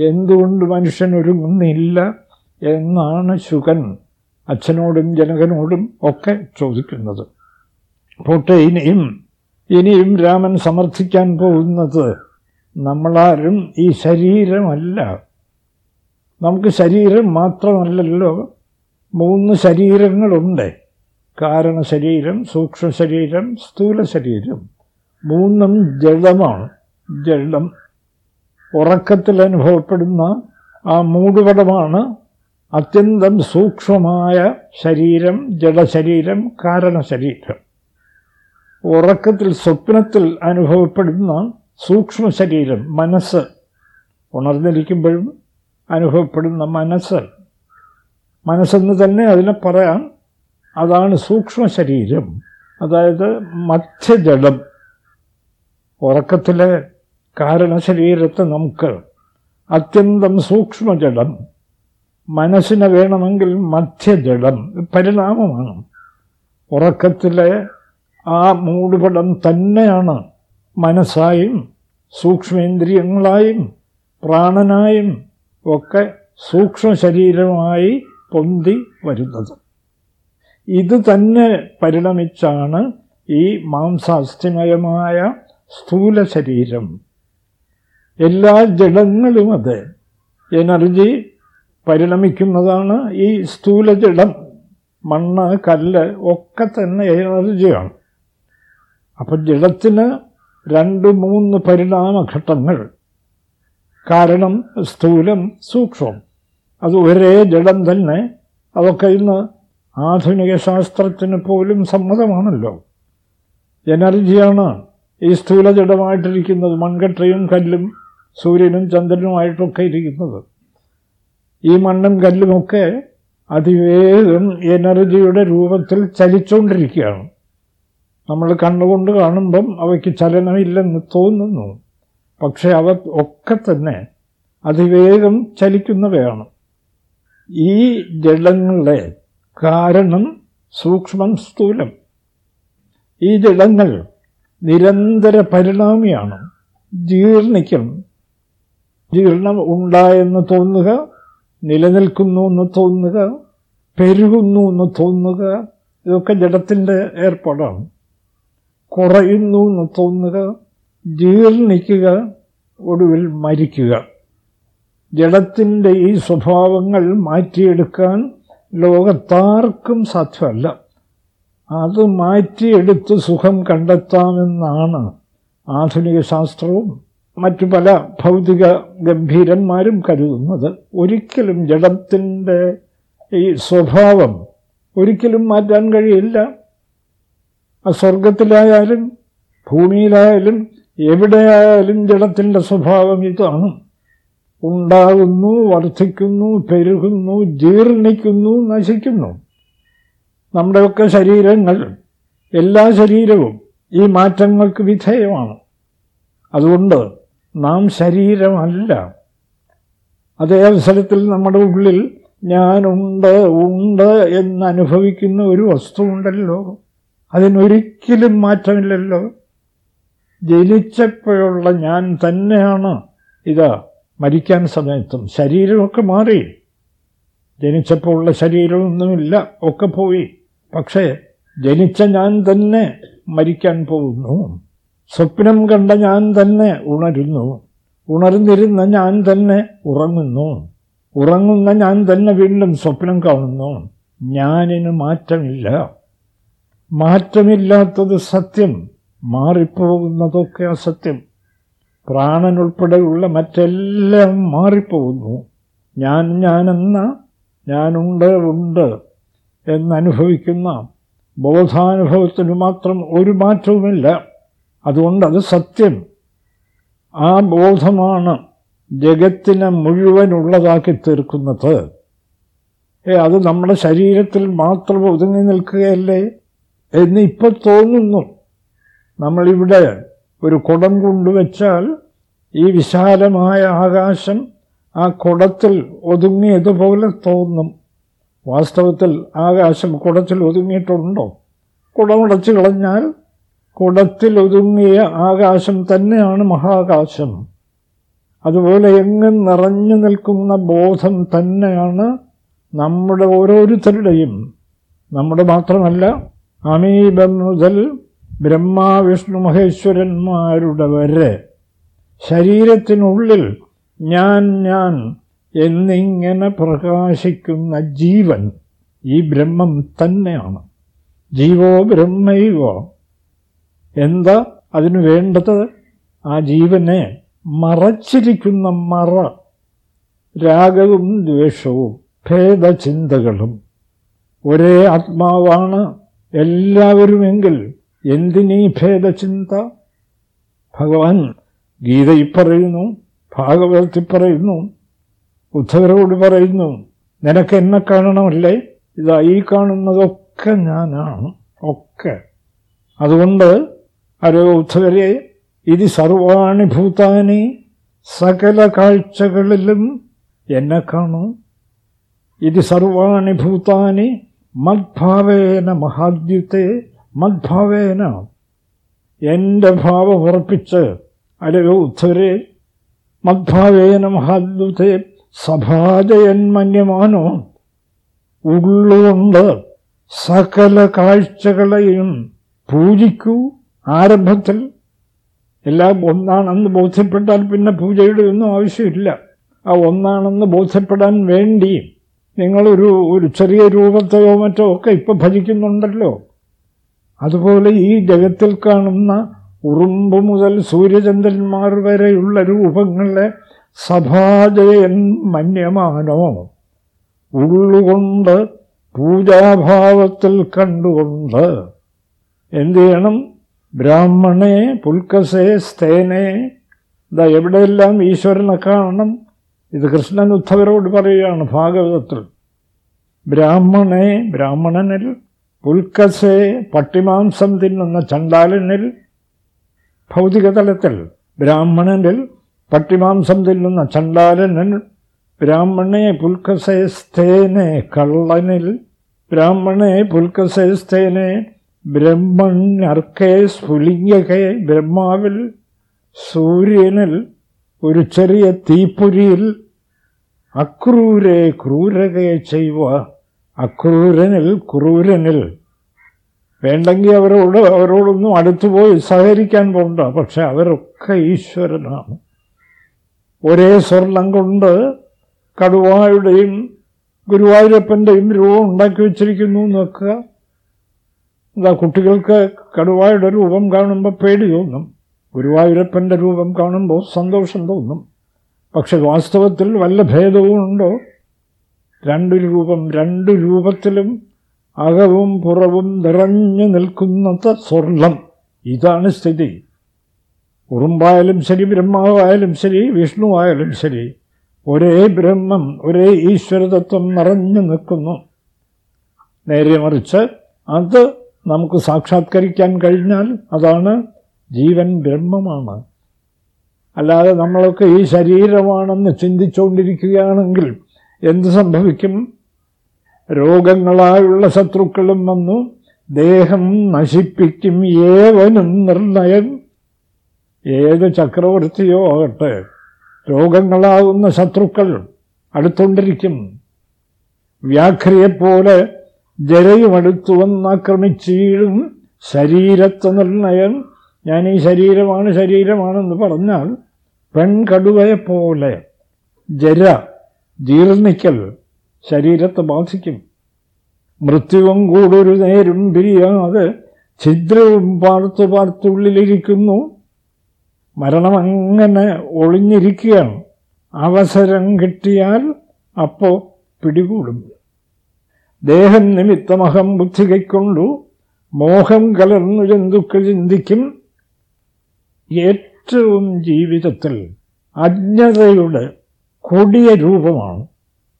Speaker 1: എന്തുകൊണ്ട് മനുഷ്യൻ ഒരുങ്ങുന്നില്ല എന്നാണ് ശുകൻ അച്ഛനോടും ജനകനോടും ഒക്കെ ചോദിക്കുന്നത്. പോട്ടെ ഇനിയും ഇനിയും രാമൻ സമർത്ഥിക്കാൻ പോകുന്നത് നമ്മളാരും ഈ ശരീരമല്ല. നമുക്ക് ശരീരം മാത്രമല്ലല്ലോ. മൂന്ന് ശരീരങ്ങളുണ്ട്. കാരണശരീരം സൂക്ഷ്മശരീരം സൂക്ഷ്മ ശരീരം സ്ഥൂല ശരീരം മൂന്നും ജഡമാണ് ജഡം ഉറക്കത്തിൽ അനുഭവപ്പെടുന്ന ആ മൂടുപടമാണ് അത്യന്തം സൂക്ഷ്മമായ ശരീരം ജഡശരീരം കാരണശരീരം. ഉറക്കത്തിൽ സ്വപ്നത്തിൽ അനുഭവപ്പെടുന്ന സൂക്ഷ്മ ശരീരം മനസ്സ്. ഉണർന്നിരിക്കുമ്പോഴും അനുഭവപ്പെടുന്ന മനസ്സ്. മനസ്സെന്ന് തന്നെ അതിനെ പറയാം. അതാണ് സൂക്ഷ്മ ശരീരം അതായത് മധ്യജഡം ഉറക്കത്തിലെ കാരണശരീരത്ത് നമുക്ക് അത്യന്തം സൂക്ഷ്മജഡം മനസ്സിന് വേണമെങ്കിൽ മധ്യജഡം പരിണാമമാണ്. ഉറക്കത്തിലെ ആ മൂടുപടം തന്നെയാണ് മനസ്സായും സൂക്ഷ്മേന്ദ്രിയങ്ങളായും പ്രാണനായും ഒക്കെ സൂക്ഷ്മ ശരീരമായി പൊന്തി വരുന്നത്. ഇത് തന്നെ പരിണമിച്ചാണ് ഈ മാംസാസ്ഥിമയമായ സ്ഥൂല ശരീരം എല്ലാ ജഡങ്ങളും അത്. എനർജി പരിണമിക്കുന്നതാണ് ഈ സ്ഥൂല ജഡം മണ്ണ് കല്ല് ഒക്കെ തന്നെ എനർജിയാണ്. അപ്പം ജഡത്തിന് രണ്ട് മൂന്ന് പരിണാമഘട്ടങ്ങൾ. കാരണം സ്ഥൂലം സൂക്ഷ്മം. അത് ഒരേ ജഡം തന്നെ. അതൊക്കെ ഇന്ന് ആധുനിക ശാസ്ത്രത്തിന് പോലും സമ്മതമാണല്ലോ. എനർജിയാണ് ഈ സ്ഥൂല ജഡമായിട്ടിരിക്കുന്നത് മൺകട്ടയും കല്ലും സൂര്യനും ചന്ദ്രനുമായിട്ടൊക്കെ ഇരിക്കുന്നത്. ഈ മണ്ണും കല്ലുമൊക്കെ അതിവേഗം എനർജിയുടെ രൂപത്തിൽ ചലിച്ചുകൊണ്ടിരിക്കുകയാണ് നമ്മൾ കണ്ണുകൊണ്ട് കാണുമ്പം അവയ്ക്ക് ചലനമില്ലെന്ന് തോന്നുന്നു. പക്ഷെ അവ ഒക്കെ തന്നെ അതിവേഗം ചലിക്കുന്നവയാണ്. ഈ ജഡങ്ങളുടെ കാരണം സൂക്ഷ്മം സ്ഥൂലം. ഈ ജഡങ്ങൾ നിരന്തര പരിണാമിയാണ്. ജീർണിക്കണം ജീർണം ഉണ്ടായെന്ന് തോന്നുക നിലനിൽക്കുന്നു എന്ന് തോന്നുക പെരുകുന്നു എന്ന് തോന്നുക ഇതൊക്കെ ജഡത്തിന്റെ ഏർപ്പാടാണ്. കുറയുന്നു എന്ന് തോന്നുക ജീർണിക്കുക ഒടുവിൽ മരിക്കുക. ജഡത്തിന്റെ ഈ സ്വഭാവങ്ങൾ മാറ്റിയെടുക്കാൻ ലോകത്താർക്കും സാധ്യമല്ല. അത് മാറ്റിയെടുത്ത് സുഖം കണ്ടെത്താമെന്നാണ് ആധുനിക ശാസ്ത്രവും മറ്റു പല ഭൗതിക ഗംഭീരന്മാരും കരുതുന്നത്. ഒരിക്കലും ജഡത്തിന്റെ ഈ സ്വഭാവം ഒരിക്കലും മാറ്റാൻ കഴിയില്ല. സ്വർഗത്തിലായാലും ഭൂമിയിലായാലും എവിടെയായാലും ജഡത്തിന്റെ സ്വഭാവം ഇതാണ്. ഉണ്ടാകുന്നു വർദ്ധിക്കുന്നു പെരുകുന്നു ജീർണിക്കുന്നു നശിക്കുന്നു. നമ്മുടെയൊക്കെ ശരീരങ്ങൾ എല്ലാ ശരീരവും ഈ മാറ്റങ്ങൾക്ക് വിധേയമാണ്. അതുകൊണ്ട് നാം ശരീരമല്ല. അതേ അവസരത്തിൽ നമ്മുടെ ഉള്ളിൽ ഞാനുണ്ട് ഉണ്ട് എന്നനുഭവിക്കുന്ന ഒരു വസ്തുവുണ്ടല്ലോ. അതിനൊരിക്കലും മാറ്റമില്ലല്ലോ. ജനിച്ചപ്പോഴുള്ള ഞാൻ തന്നെയാണ് ഇതാ മരിക്കാൻ സമയത്തും. ശരീരമൊക്കെ മാറി. ജനിച്ചപ്പോൾ ഉള്ള ശരീരമൊന്നുമില്ല. ഒക്കെ പോയി. പക്ഷേ ജനിച്ച ഞാൻ തന്നെ മരിക്കാൻ പോകുന്നു. സ്വപ്നം കണ്ട ഞാൻ തന്നെ ഉണരുന്നു. ഉണർന്നിരുന്ന ഞാൻ തന്നെ ഉറങ്ങുന്നു. ഉറങ്ങുന്ന ഞാൻ തന്നെ വീണ്ടും സ്വപ്നം കാണുന്നു. ഞാനിന് മാറ്റമില്ല. മാറ്റമില്ലാത്തത് സത്യം. മാറിപ്പോകുന്നതൊക്കെ അസത്യം. പ്രാണനുൾപ്പെടെയുള്ള മറ്റെല്ലാം മാറിപ്പോകുന്നു. ഞാൻ ഞാനെന്ന ഞാനുണ്ട് ഉണ്ട്. എന്നനുഭവിക്കുന്ന ബോധാനുഭവത്തിന് മാത്രം ഒരു മാറ്റവുമില്ല. അതുകൊണ്ട് അത് സത്യം. ആ ബോധമാണ് ജഗത്തിനെ മുഴുവനുള്ളതാക്കി തീർക്കുന്നത്. ഏ അത് നമ്മുടെ ശരീരത്തിൽ മാത്രം ഒതുങ്ങി നിൽക്കുകയല്ലേ എന്ന് ഇപ്പോൾ തോന്നുന്നു. നമ്മളിവിടെ ഒരു കുടം കൊണ്ടുവച്ചാൽ ഈ വിശാലമായ ആകാശം ആ കുടത്തിൽ ഒതുങ്ങിയതുപോലെ തോന്നും. വാസ്തവത്തിൽ ആകാശം കുടത്തിൽ ഒതുങ്ങിയിട്ടുണ്ടോ? കുടമടച്ചു കളഞ്ഞാൽ കുടത്തിൽ ഒതുങ്ങിയ ആകാശം തന്നെയാണ് മഹാകാശം. അതുപോലെ എങ്ങും നിറഞ്ഞു നിൽക്കുന്ന ബോധം തന്നെയാണ് നമ്മുടെ ഓരോരുത്തരുടെയും. നമ്മുടെ മാത്രമല്ല അമീബം മുതൽ ബ്രഹ്മാവിഷ്ണു മഹേശ്വരന്മാരുടെ വരെ ശരീരത്തിനുള്ളിൽ ഞാൻ ഞാൻ എന്നിങ്ങനെ പ്രകാശിക്കുന്ന ജീവൻ ഈ ബ്രഹ്മം തന്നെയാണ്. ജീവോ ബ്രഹ്മൈവോ. എന്താ അതിനു വേണ്ടത്? ആ ജീവനെ മറച്ചിരിക്കുന്ന മറ രാഗവും ദ്വേഷവും ഭേദചിന്തകളും. ഒരേ ആത്മാവാണ് എല്ലാവരുമെങ്കിൽ എന്തിനീ ഭേദചിന്ത? ഭഗവാൻ ഗീതയിൽ പറയുന്നു ഭാഗവതത്തിൽ പറയുന്നു ഉദ്ധവരോട് പറയുന്നു നിനക്ക് എന്നെ കാണണമല്ലേ? ഇതാ ഈ കാണുന്നതൊക്കെ ഞാനാണ് ഒക്കെ. അതുകൊണ്ട് അരോ ഉദ്ധവരെ ഇത് സർവാണി ഭൂതാനി സകല കാഴ്ചകളിലും എന്നെ കാണൂ. ഇത് സർവാണി ഭൂതാനി മദ്ഭാവേന മഹാദ്യുത്തെ മദ്ഭാവേന. എന്റെ ഭാവം ഉറപ്പിച്ച് അല്ലയോ ഉദ്ധവരെ മദ്ഭാവേന മഹാദ്യുത്തെ സഭാജയന്മന്യമാനോ? ഉള്ളുകൊണ്ട് സകല കാഴ്ചകളെയും പൂജിക്കൂ ആരംഭത്തിൽ. എല്ലാം ഒന്നാണെന്ന് ബോധ്യപ്പെട്ടാൽ പിന്നെ പൂജയുടെ ഒന്നും ആവശ്യമില്ല. ആ ഒന്നാണെന്ന് ബോധ്യപ്പെടാൻ വേണ്ടി നിങ്ങളൊരു ഒരു ചെറിയ രൂപത്തെയോ മറ്റോ ഒക്കെ ഇപ്പം ഭജിക്കുന്നുണ്ടല്ലോ. അതുപോലെ ഈ ജഗത്തിൽ കാണുന്ന ഉറുമ്പ് മുതൽ സൂര്യചന്ദ്രന്മാർ വരെയുള്ള രൂപങ്ങളെ സഭാജയൻ മന്യമാനോ. ഉള്ളുകൊണ്ട് പൂജാഭാവത്തിൽ കണ്ടുകൊണ്ട് എന്തു ചെയ്യണം ബ്രാഹ്മണേ പുൽക്കസേ സ്തേനെ. ഇതാ എവിടെയെല്ലാം ഈശ്വരനെ കാണണം? ഇത് കൃഷ്ണൻ ഉദ്ധവരോട് പറയുകയാണ് ഭാഗവതത്തിൽ. ബ്രാഹ്മണേ ബ്രാഹ്മണനിൽ പുൽക്കസേ പട്ടിമാംസം തിന്നുന്ന ചണ്ടാലനിൽ ഭൗതികതലത്തിൽ ബ്രാഹ്മണനിൽ പട്ടിമാംസം തിന്നുന്ന ചണ്ടാലനൻ ബ്രാഹ്മണേ പുൽക്കസേസ്തേനെ കള്ളനിൽ. ബ്രാഹ്മണേ പുൽക്കസേസ്തേനെ ബ്രഹ്മണ്യർക്കേ സ്ഫുലിംഗകേ ബ്രഹ്മാവിൽ. സൂര്യനിൽ ഒരു ചെറിയ തീപ്പൊരിയിൽ. അക്രൂരെ ക്രൂരകയെ ചെയ്യുക അക്രൂരനിൽ ക്രൂരനിൽ. വേണ്ടെങ്കിൽ അവരോട് അവരോടൊന്നും അടുത്തുപോയി സഹകരിക്കാൻ പോകണ്ട പക്ഷെ അവരൊക്കെ ഈശ്വരനാണ്. ഒരേ സ്വർണം കൊണ്ട് കടുവായുടെയും ഗുരുവായൂരപ്പന്റെയും രൂപം ഉണ്ടാക്കി വച്ചിരിക്കുന്നു നോക്കുക എന്താ കുട്ടികൾക്ക് കടുവായുടെ രൂപം കാണുമ്പോൾ പേടി തോന്നും. ഗുരുവായൂരപ്പന്റെ രൂപം കാണുമ്പോൾ സന്തോഷം തോന്നും. പക്ഷെ വാസ്തവത്തിൽ വല്ല ഭേദവും ഉണ്ടോ? രണ്ട് രൂപം രണ്ട് രൂപത്തിലും അകവും പുറവും നിറഞ്ഞു നിൽക്കുന്നത് സ്വർണം. ഇതാണ് സ്ഥിതി. ഉറുമ്പായാലും ശരി ബ്രഹ്മാവായാലും ശരി വിഷ്ണു ആയാലും ശരി ഒരേ ബ്രഹ്മം ഒരേ ഈശ്വരതത്വം നിറഞ്ഞു നിൽക്കുന്നു. നേരെ മറിച്ച് അത് നമുക്ക് സാക്ഷാത്കരിക്കാൻ കഴിഞ്ഞാൽ അതാണ് ജീവൻ ബ്രഹ്മമാണ്. അല്ലാതെ നമ്മളൊക്കെ ഈ ശരീരമാണെന്ന് ചിന്തിച്ചുകൊണ്ടിരിക്കുകയാണെങ്കിൽ എന്ത് സംഭവിക്കും? രോഗങ്ങളായുള്ള ശത്രുക്കളും വന്നു ദേഹം നശിപ്പിക്കും ഏവനും നിർണയം. ഏത് ചക്രവർത്തിയോ ആകട്ടെ രോഗങ്ങളാകുന്ന ശത്രുക്കൾ അടുത്തുകൊണ്ടിരിക്കും. വ്യാഘ്രിയെപ്പോലെ ജലയും അടുത്തു വന്നാക്രമിച്ചീടും ശരീരത്തെ നിർണയം. ഞാൻ ഈ ശരീരമാണ് ശരീരമാണെന്ന് പറഞ്ഞാൽ പെൺകടുവയെപ്പോലെ ജര ജീർണിക്കൽ ശരീരത്തെ ബാധിക്കും. മൃത്യുവും കൂടൊരു നേരും പിരിയാതെ ഛിദ്രവും പാർത്തു പാർത്തുള്ളിലിരിക്കുന്നു. മരണം അങ്ങനെ ഒളിഞ്ഞിരിക്കുകയാണ്. അവസരം കിട്ടിയാൽ അപ്പോ പിടികൂടും. ദേഹം നിമിത്തമഹം ബുദ്ധി കൈക്കൊണ്ടു മോഹം കലർന്നു ജന്തുക്കൾ ചിന്തിക്കും. ഏറ്റവും ജീവിതത്തിൽ അജ്ഞതയുടെ കൊടിയ രൂപമാണ്.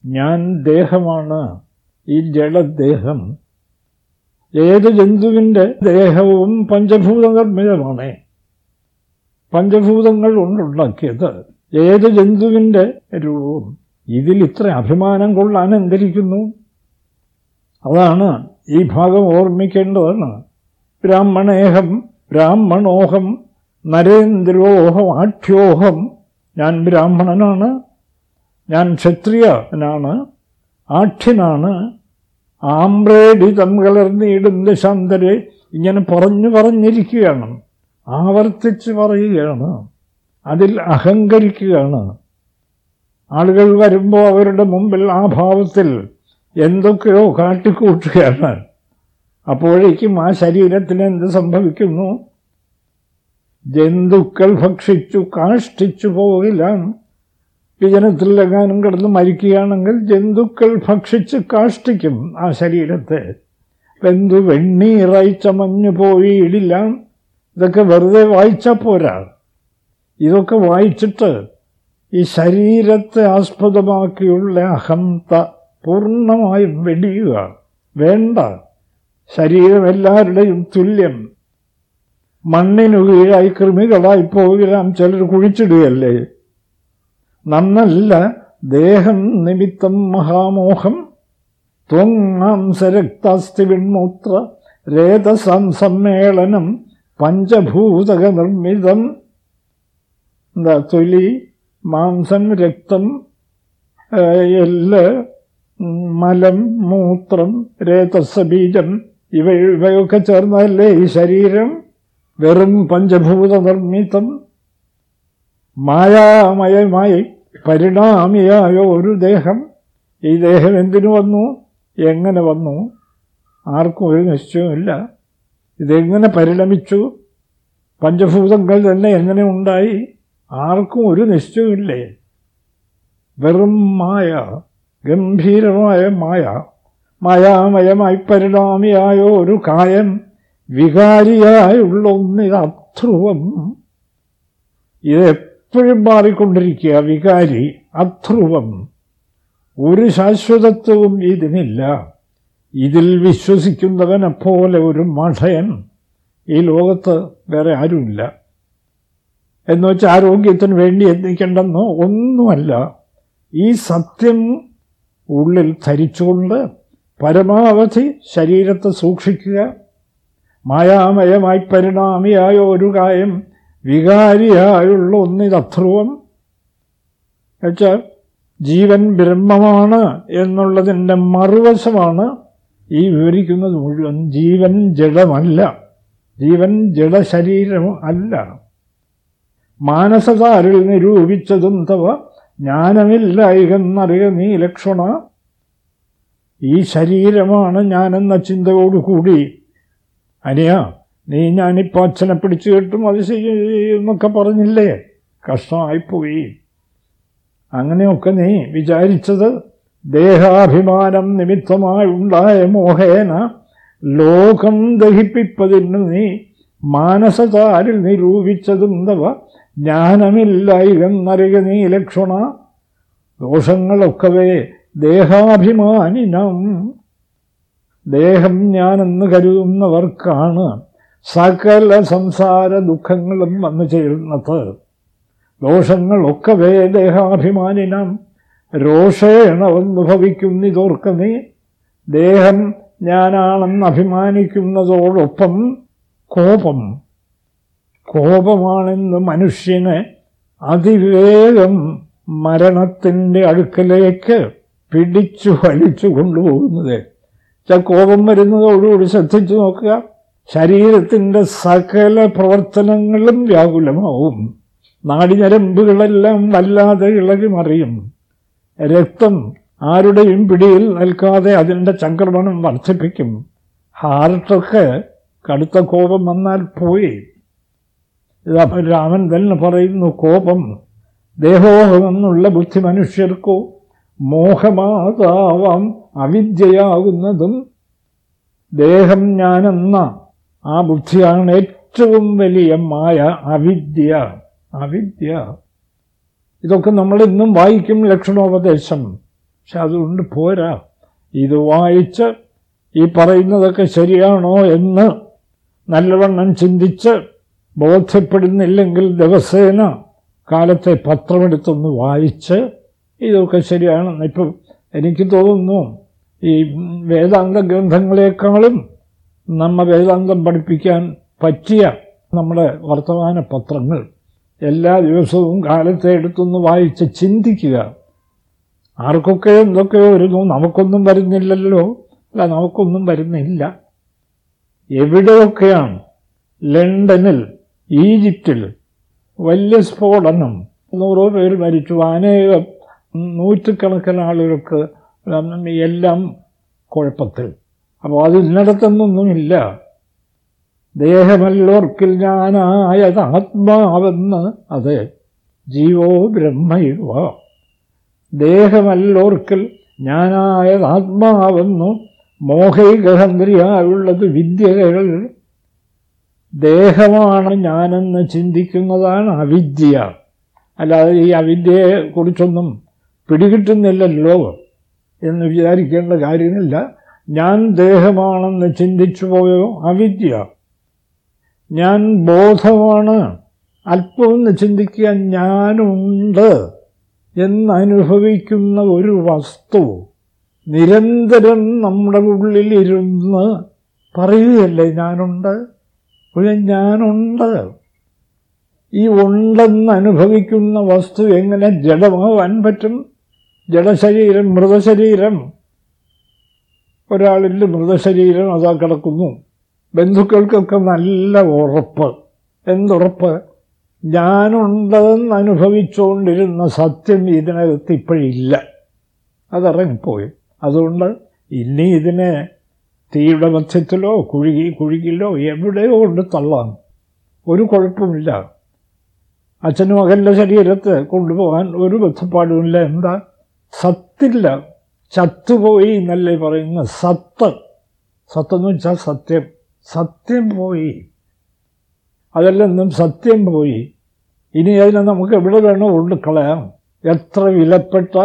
Speaker 1: ഞാൻ ദേഹമാണ് ഈ ജഡദേഹം. ഏത് ജന്തുവിന്റെ ദേഹവും പഞ്ചഭൂത നിർമ്മിതമാണ് പഞ്ചഭൂതങ്ങൾ കൊണ്ടുണ്ടാക്കിയത് ഏത് ജന്തുവിന്റെ രൂപവും ഇതിൽ ഇത്ര അഭിമാനം കൊള്ളാൻ എന്തിരിക്കുന്നു? അതാണ് ഈ ഭാഗം ഓർമ്മിക്കേണ്ടതാണ് ബ്രാഹ്മണേഹം ബ്രാഹ്മണോഹം നരേന്ദ്രോഹം ആഠ്യോഹം ഞാൻ ബ്രാഹ്മണനാണ് ഞാൻ ക്ഷത്രിയനാണ് ആഠ്യനാണ്. ആമ്രേഡിതം കലർന്നിടും ശാന്തരെ ഇങ്ങനെ പറഞ്ഞു പറഞ്ഞിരിക്കുകയാണ്. ആവർത്തിച്ച് പറയുകയാണ്. അതിൽ അഹങ്കരിക്കുകയാണ്. ആളുകൾ വരുമ്പോൾ അവരുടെ മുമ്പിൽ ആ ഭാവത്തിൽ എന്തൊക്കെയോ കാട്ടിക്കൂട്ടുകയാണ്. അപ്പോഴേക്കും ആ ശരീരത്തിന് എന്ത് സംഭവിക്കുന്നു? ജന്തുക്കൾ ഭക്ഷിച്ചു കാഷ്ടിച്ചു പോവുകയാണ് വിജനത്തിലെങ്ങാനും കിടന്ന് മരിക്കുകയാണെങ്കിൽ ജന്തുക്കൾ ഭക്ഷിച്ച് കാഷ്ടിക്കും ആ ശരീരത്തെ. എന്തു വെണ്ണീറായി ചമഞ്ഞു പോയിടില്ല ഇതൊക്കെ വെറുതെ വായിച്ചാൽ പോരാ. ഇതൊക്കെ വായിച്ചിട്ട് ഈ ശരീരത്തെ ആസ്പദമാക്കിയുള്ള അഹംത പൂർണമായും വെടിയുക. വേണ്ട. ശരീരം എല്ലാവരുടെയും തുല്യം. മണ്ണിനു കീഴായി കൃമികളായി പോകാം ചിലർ കുഴിച്ചിടുകയല്ലേ? നന്നല്ല ദേഹം നിമിത്തം മഹാമോഹം. ത്വങ്ങാംസരക്താസ്തി വിൺമൂത്ര രേതസം സമ്മേളനം പഞ്ചഭൂതക നിർമ്മിതം എന്താ തൊലി മാംസം രക്തം എല്ല് മലം മൂത്രം രേതസ് ബീജം ഇവ ഇവയൊക്കെ ചേർന്നതല്ലേ ഈ ശരീരം? വെറും പഞ്ചഭൂത നിർമ്മിതം മായാമയമായി പരിണാമിയായ ഒരു ദേഹം. ഈ ദേഹം എന്തിനു വന്നു? എങ്ങനെ വന്നു? ആർക്കും ഒരു നിശ്ചയമില്ല ഇതെങ്ങനെ പരിണമിച്ചു? പഞ്ചഭൂതങ്ങൾ തന്നെ എങ്ങനെ ഉണ്ടായി? ആർക്കും ഒരു നിശ്ചയമില്ലേ വെറും മായ ഗംഭീരമായ മായ മായാമയമായി പരിണാമിയായ ഒരു കായം വികാരിയായുള്ള ഒന്നിത് അധ്രുവം. ഇതെപ്പോഴും മാറിക്കൊണ്ടിരിക്കുക വികാരി അധ്രുവം. ഒരു ശാശ്വതത്വവും ഇതിനില്ല. ഇതിൽ വിശ്വസിക്കുന്നവനെ പോലെ ഒരു മഠയൻ ഈ ലോകത്ത് വേറെ ആരുമില്ല. എന്നുവെച്ചാൽ ആരോഗ്യത്തിന് വേണ്ടി എത്തിക്കേണ്ടെന്നോ ഒന്നുമല്ല. ഈ സത്യം ഉള്ളിൽ ധരിച്ചുകൊണ്ട് പരമാവധി ശരീരത്തെ സൂക്ഷിക്കുക. മായാമയമായി പരിണാമിയായ ഒരു കായം വികാരിയായുള്ള ഒന്നിതധ്രുവം വെച്ചാൽ ജീവൻ ബ്രഹ്മമാണ് എന്നുള്ളതിന്റെ മറുവശമാണ് ഈ വിവരിക്കുന്നത് മുഴുവൻ ജീവൻ ജഡമല്ല. ജീവൻ ജഡശരീരം അല്ല. മാനസതാരിൽ നിരൂപിച്ചതും തവ ജ്ഞാനമില്ലായികെന്നറിയ നീ ലക്ഷണ. ഈ ശരീരമാണ് ഞാനെന്ന ചിന്തയോടുകൂടി. അനിയാ നീ ഞാനിപ്പോൾ അച്ഛനെ പിടിച്ചു കെട്ടും അത് എന്നൊക്കെ പറഞ്ഞില്ലേ? കഷ്ടമായിപ്പോയി. അങ്ങനെയൊക്കെ നീ വിചാരിച്ചത് ദേഹാഭിമാനം നിമിത്തമായി ഉണ്ടായ മോഹേന ലോകം ദഹിപ്പിപ്പതിന് നീ മാനസതാരിൽ നിരൂപിച്ചതും തവ ജ്ഞാനമില്ലായികെന്നറിയ നീ ലക്ഷണ. ദോഷങ്ങളൊക്കവേ ദേഹാഭിമാനിനം. ദേഹം ഞാനെന്ന് കരുതുന്നവർക്കാണ് സകല സംസാര ദുഃഖങ്ങളും വന്നു ചേരുന്നത്. ദോഷങ്ങളൊക്കവേ ദേഹാഭിമാനിനം. രോഷേണ വന്നുഭവിക്കുന്നിതോർക്ക നീ. ദേഹം ഞാനാണെന്ന് അഭിമാനിക്കുന്നതോടൊപ്പം കോപം. കോപമാണെന്ന് മനുഷ്യനെ അതിവേഗം മരണത്തിന്റെ അടുക്കലേക്ക് പിടിച്ചു വലിച്ചു കൊണ്ടുപോകുന്നത്. കോപം വരുന്നതോടുകൂടി ശ്രദ്ധിച്ചു നോക്കുക. ശരീരത്തിന്റെ സകല പ്രവർത്തനങ്ങളും വ്യാകുലമാവും. നാടിഞരമ്പുകളെല്ലാം വല്ലാതെ ഇളകി മറിയും രക്തം ആരുടെയും പിടിയിൽ നിൽക്കാതെ അതിന്റെ ചംക്രമണം വർദ്ധിപ്പിക്കും. ഹാർട്ടൊക്കെ കടുത്ത കോപം വന്നാൽ പോയി. രാമൻ തന്നെ പറയുന്നു കോപം ദേഹോഹമെന്നുള്ള ബുദ്ധി മനുഷ്യർക്കോ മോഹമാതാവാം അവിദ്യയാകുന്നതും ദേഹം ഞാനെന്ന ആ ബുദ്ധിയാണ് ഏറ്റവും വലിയ മായ അവിദ്യ. അവിദ്യ. ഇതൊക്കെ നമ്മൾ ഇന്നും വായിക്കും ലക്ഷണോപദേശം. പക്ഷെ അതുകൊണ്ട് പോരാ. ഇത് വായിച്ച് ഈ പറയുന്നതൊക്കെ ശരിയാണോ എന്ന് നല്ലവണ്ണം ചിന്തിച്ച് ബോധ്യപ്പെടുന്നില്ലെങ്കിൽ ദിവസേന കാലത്തെ പത്രമെടുത്തൊന്ന് വായിച്ച് ഇതൊക്കെ ശരിയാണെന്ന് ഇപ്പം എനിക്ക് തോന്നുന്നു. ഈ വേദാന്ത ഗ്രന്ഥങ്ങളെക്കാളും നമ്മ വേദാന്തം പഠിപ്പിക്കാൻ പറ്റിയ നമ്മുടെ വർത്തമാന പത്രങ്ങൾ എല്ലാ ദിവസവും കാലത്തെ എടുത്തൊന്ന് വായിച്ച് ചിന്തിക്കുക. ആർക്കൊക്കെ എന്തൊക്കെയോ വരുന്നു നമുക്കൊന്നും വരുന്നില്ലല്ലോ. അല്ല നമുക്കൊന്നും വരുന്നില്ല. എവിടെയൊക്കെയാണ്? ലണ്ടനിൽ ഈജിപ്തിൽ വലിയ സ്ഫോടനം. നൂറോ പേര് മരിച്ചു. അനേകം നൂറ്റുകണക്കിന് ആളുകൾക്ക് എല്ലാം കുഴപ്പത്തിൽ. അപ്പോൾ അതിന്നിടത്തൊന്നൊന്നുമില്ല ദേഹമല്ലോർക്കിൽ ഞാനായത് ആത്മാവെന്ന് അതെ ജീവോ ബ്രഹ്മയുവ. ദേഹമല്ലോർക്കിൽ ഞാനായത് ആത്മാവെന്നു മോഹൈകഹന്ദ്രിയായുള്ളത് വിദ്യകൾ. ദേഹമാണ് ഞാനെന്ന് ചിന്തിക്കുന്നതാണ് അവിദ്യ. അല്ലാതെ ഈ അവിദ്യയെക്കുറിച്ചൊന്നും പിടികിട്ടുന്നില്ലല്ലോ എന്ന് വിചാരിക്കേണ്ട കാര്യമില്ല. ഞാൻ ദേഹമാണെന്ന് ചിന്തിച്ചു പോയോ അവിദ്യ? ഞാൻ ബോധമാണ് അല്പമൊന്ന് ചിന്തിക്കാൻ ഞാനുണ്ട് എന്നനുഭവിക്കുന്ന ഒരു വസ്തു നിരന്തരം നമ്മുടെ ഉള്ളിലിരുന്ന് പറയുകയല്ലേ ഞാനുണ്ട്? ഒരു ഞാനുണ്ട്. ഈ ഉണ്ടെന്ന് അനുഭവിക്കുന്ന വസ്തു എങ്ങനെ ജഡമാവാൻ പറ്റും? ജഡശരീരം മൃതശരീരം. ഒരാളിൽ മൃതശരീരം അതാ കിടക്കുന്നു. ബന്ധുക്കൾക്കൊക്കെ നല്ല ഉറപ്പ്. എന്തുറപ്പ്? ഞാനുണ്ടെന്ന് അനുഭവിച്ചുകൊണ്ടിരുന്ന സത്യം ഇതിനകത്ത് ഇപ്പോഴില്ല. അതിറങ്ങിപ്പോയി. അതുകൊണ്ട് ഇനി ഇതിനെ തീയുടെ മധ്യത്തിലോ കുഴുകി കുഴുകിലോ എവിടെയോ കൊണ്ട് തള്ളാം. ഒരു കുഴപ്പമില്ല. അച്ഛനും മകന്റെ ശരീരത്ത് കൊണ്ടുപോകാൻ ഒരു ബന്ധപ്പാടുമില്ല. എന്താ? സത്തില്ല. ചത്തുപോയി എന്നല്ലേ പറയുന്ന സത്ത്. സത്തെന്ന് വെച്ചാൽ സത്യം. സത്യം പോയി. അതിലെന്നും സത്യം പോയി. ഇനി അതിനെ നമുക്ക് എവിടെ വേണോ കൊണ്ടുകളയാം എത്ര വിലപ്പെട്ട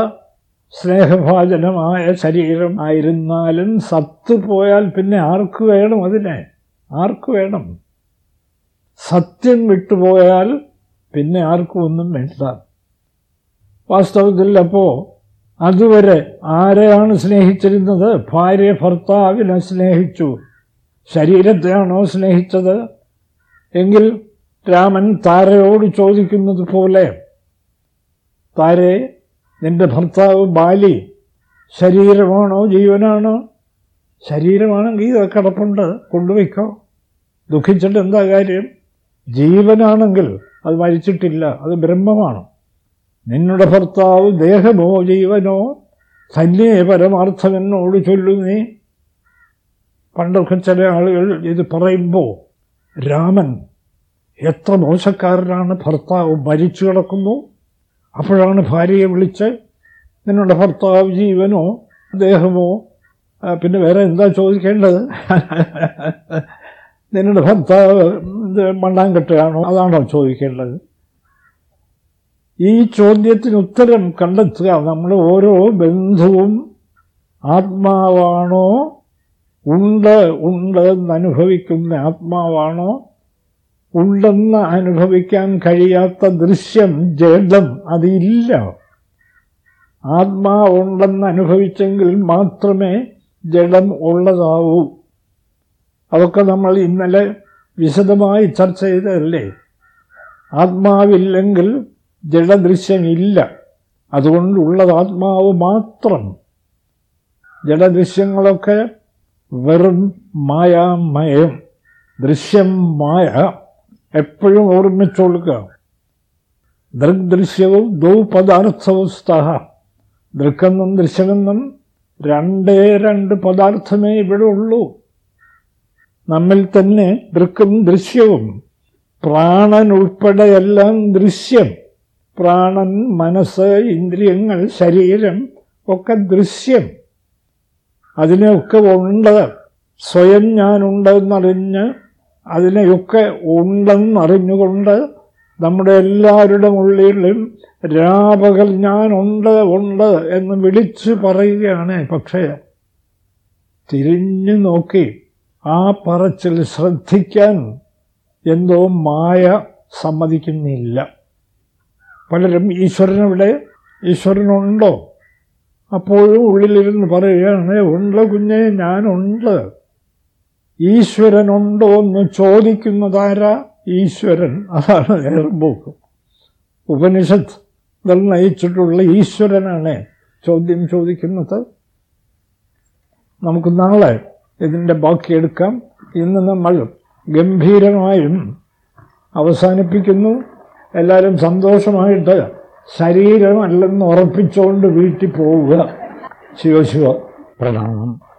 Speaker 1: സ്നേഹഭാജനമായ ശരീരം ആയിരുന്നാലും സത്ത് പോയാൽ പിന്നെ ആർക്ക് വേണം അതിനെ? ആർക്ക് വേണം? സത്യം വിട്ടുപോയാൽ പിന്നെ ആർക്കും ഒന്നും വേണ്ട. വാസ്തവത്തിൽ അപ്പോൾ അതുവരെ ആരെയാണ് സ്നേഹിച്ചിരുന്നത്? ഭാര്യ ഭർത്താവിനെ സ്നേഹിച്ചു. ശരീരത്തെയാണോ സ്നേഹിച്ചത്? എങ്കിൽ രാമൻ താരയോട് ചോദിക്കുന്നത് പോലെ താരെ നിന്റെ ഭർത്താവ് ബാലി ശരീരമാണോ ജീവനാണോ? ശരീരമാണെങ്കിൽ ഇത് കിടപ്പുണ്ട് കൊണ്ടുവയ്ക്കോ. ദുഃഖിച്ചിട്ട് എന്താ കാര്യം? ജീവനാണെങ്കിൽ അത് മരിച്ചിട്ടില്ല അത് ബ്രഹ്മമാണ്. നിന്നുടെ ഭർത്താവ് ദേഹമോ ജീവനോ ധന്യേ പരമാർത്ഥമെന്നോട് ചൊല്ലുന്നേ. പണ്ടൊക്കെ ചില ആളുകൾ ഇത് പറയുമ്പോൾ രാമൻ എത്ര മോശക്കാരനാണ് ഭർത്താവ് മരിച്ചു കിടക്കുന്നു. അപ്പോഴാണ് ഭാര്യയെ വിളിച്ച് നിങ്ങളുടെ ഭർത്താവ് ജീവനോ ദേഹമോ പിന്നെ വേറെ എന്താ ചോദിക്കേണ്ടത്? [LAUGHS] നിങ്ങളുടെ ഭർത്താവ് മണ്ണാങ്കട്ടയാണോ അതാണോ ചോദിക്കേണ്ടത്? ഈ ചോദ്യത്തിന് ഉത്തരം കണ്ടെത്തുക നമ്മൾ ഓരോ ബന്ധുവും ആത്മാവാണോ ഉണ്ട് ഉണ്ട് എന്നനുഭവിക്കുന്ന ആത്മാവാണോ? ഉണ്ടെന്ന് അനുഭവിക്കാൻ കഴിയാത്ത ദൃശ്യം ജഡം അതില്ല. ആത്മാവുണ്ടെന്ന് അനുഭവിച്ചെങ്കിൽ മാത്രമേ ജഡം ഉള്ളതാവൂ. അതൊക്കെ നമ്മൾ ഇന്നലെ വിശദമായി ചർച്ച ചെയ്തതല്ലേ? ആത്മാവില്ലെങ്കിൽ ജഡദൃശ്യമില്ല. അതുകൊണ്ടുള്ളത് ആത്മാവ് മാത്രം. ജഡദൃശ്യങ്ങളൊക്കെ വെറും മായാമയം ദൃശ്യം മായ എപ്പോഴും ഓർമ്മിച്ചോളുക. ദൃഗ്ദൃശ്യവും ദൗപദാർത്ഥവസ്ഥ ദൃക്കെന്നും ദൃശ്യമെന്നും രണ്ടേ രണ്ട് പദാർത്ഥമേ ഇവിടെ ഉള്ളൂ. നമ്മിൽ തന്നെ ദൃക്കും ദൃശ്യവും പ്രാണൻ ഉൾപ്പെടെയെല്ലാം ദൃശ്യം. പ്രാണൻ മനസ്സ് ഇന്ദ്രിയങ്ങൾ ശരീരം ഒക്കെ ദൃശ്യം. അതിനെയൊക്കെ ഉണ്ട് സ്വയം ഞാനുണ്ടെന്നറിഞ്ഞ് അതിനെയൊക്കെ ഉണ്ടെന്നറിഞ്ഞുകൊണ്ട് നമ്മുടെ എല്ലാവരുടെ ഉള്ളിലും രാപകൽ ഞാനുണ്ട് ഉണ്ട് എന്ന് വിളിച്ചു പറയുകയാണ്. പക്ഷേ തിരിഞ്ഞു നോക്കി ആ പറച്ചിൽ ശ്രദ്ധിക്കാൻ എന്തോ മായ സമ്മതിക്കുന്നില്ല. പലരും ഈശ്വരനവിടെ ഈശ്വരനുണ്ടോ? അപ്പോഴും ഉള്ളിലിരുന്ന് പറയുകയാണ് ഉണ്ട് കുഞ്ഞെ ഞാനുണ്ട്. ഈശ്വരനുണ്ടോ എന്ന് ചോദിക്കുന്നതാരാ? ഈശ്വരൻ. അതാണ് ഏർബോക്ക് ഉപനിഷത്ത് നിർണയിച്ചിട്ടുള്ള ഈശ്വരനാണ് ചോദ്യം ചോദിക്കുന്നത്. നമുക്ക് നാളെ ഇതിന്റെ ബാക്കിയെടുക്കാം ഇന്ന് നമ്മൾ ഗംഭീരമായും അവസാനിപ്പിക്കുന്നു. എല്ലാവരും സന്തോഷമായിട്ട് ശരീരമല്ലെന്ന് ഉറപ്പിച്ചുകൊണ്ട് വീട്ടിൽ പോവുക. ശിവശിവ. പ്രണാമം.